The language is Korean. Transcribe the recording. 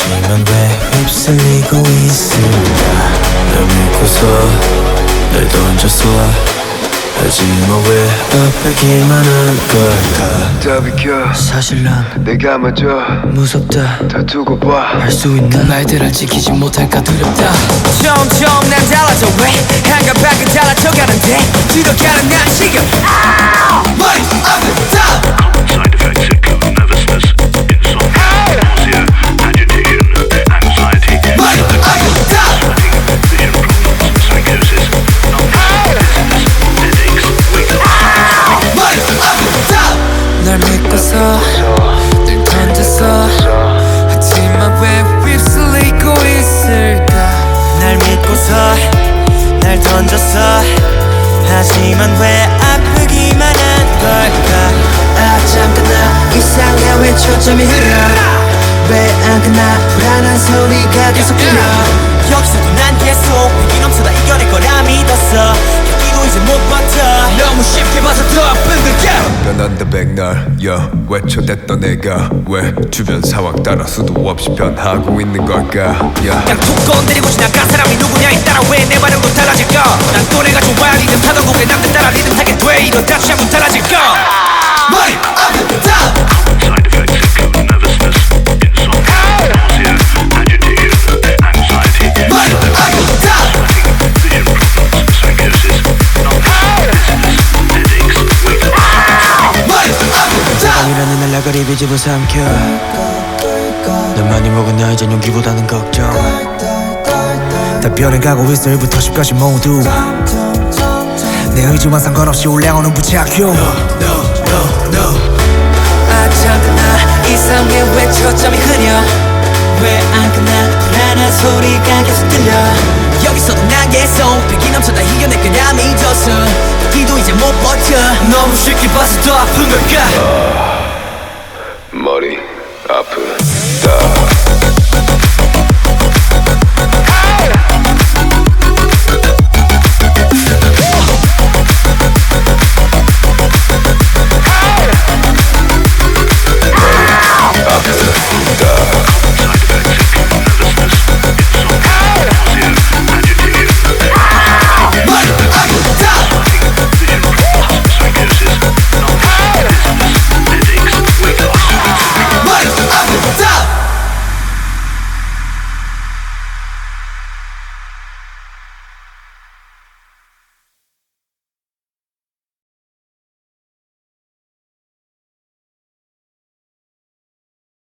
하지만 왜 휩쓸리고 있을까 널 믿고서 날 던졌어 하지만 왜 아프기만 한 걸까? 다 비켜. 사실 난 내가 먼저 무섭다. 다 두고 봐. 할수 있는 말들을 지키지 못할까 두렵다. 점점 난 달라져. 왜 한가닥에 달라져가는데? 뒤로 가는 난 지금. 머리 아프다 늘 던졌어. 하지만 왜 휩쓸리고 있을까? 날 믿고서 날 던졌어. 하지만 왜 아프기만 한 걸까? 아 잠깐 나 이상해. 왜 초점이 흐려? 왜 안 끝나? 불안한 소리가 계속 들려? 여기서도 난 계속 너무 쉽게 봐서 더 아픈 걸까 변한다 백날 야 외쳐댔던 내가 왜 주변 상황 따라 수도 없이 변하고 있는 걸까? 야. 그냥 툭 건드리고 지나간 사람이 누구냐에 따라 왜 내 반응도 달라질까? 난 또래가 좋아 리듬 타던 곡에 남들 따라 리듬 타게 돼. 이러다 취하면 달라질까 집어 삼켜. 널 많이 먹은 나 이젠 용기보다는 걱정. 다 변해가고 있어 1부터 10까지 모두. 내 의지와 상관없이 올라오는 부작용 아 잠깐 나 이상해. 왜 초점이 흐려? 왜 안 끝나? 불안한 소리가 계속 들려. 여기서도 난 계속 백이 넘쳐다 이겨낼 거냐 믿었어 여기도 이제 못 버텨. 너무 쉽게 봐서 더 아픈 걸까 머리 아프다